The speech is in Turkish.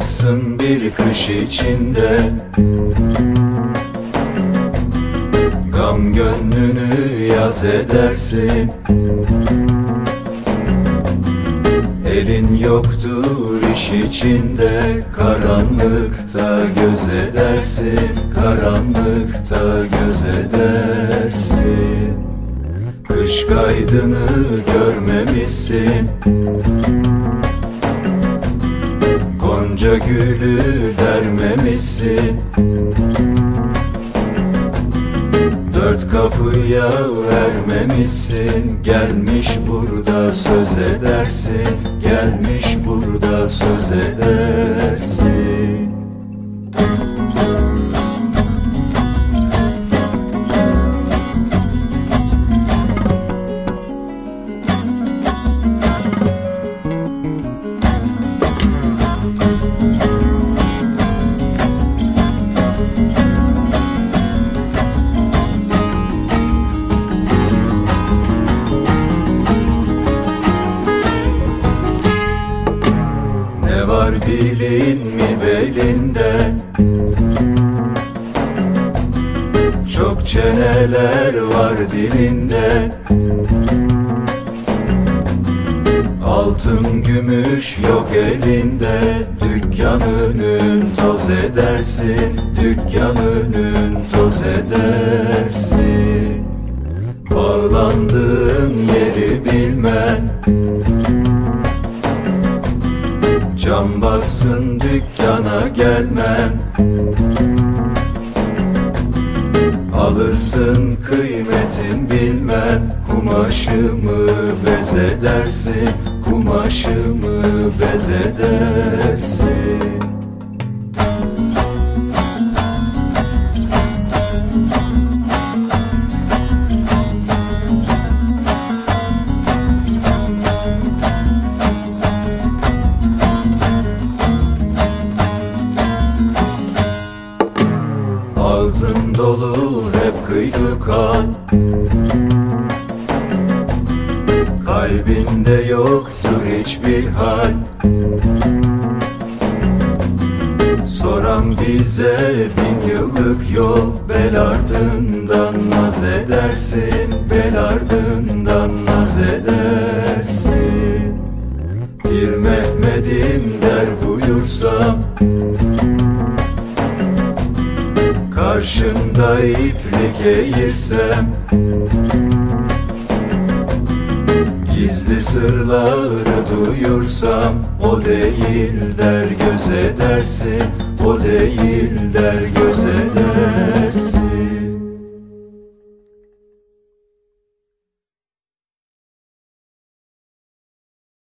Kalmışsın bir kış içinde. Gam gönlünü yaz edersin. Elin yoktur iş içinde. Karanlıkta göz edersin Karanlıkta göz edersin. Kış kaydını görmemişsin Gonca gülü dermemişsin. Dört kapıya vermemişsin. Gelmiş burada söz edersin. Gelmiş burada söz edersin var bilin mi belinde? Çok çeneler var dilinde. Altın gümüş yok elinde. Dükkan önün toz edersin Dükkan önün toz edersin Cam bassın dükkana gelmen. Alırsın kıymetin bilmen. Kumaşımı bez edersin Kumaşımı bez dolu hep kıydı kan. Kalbinde yoktur hiçbir hal. Soran bize bin yıllık yol Bel ardından naz edersin Bel ardından naz edersin. Bir Mehmet'im der buyursam Karşında iplik eğirsem Gizli sırları duyursam O değil der göz edersin O değil der göz edersin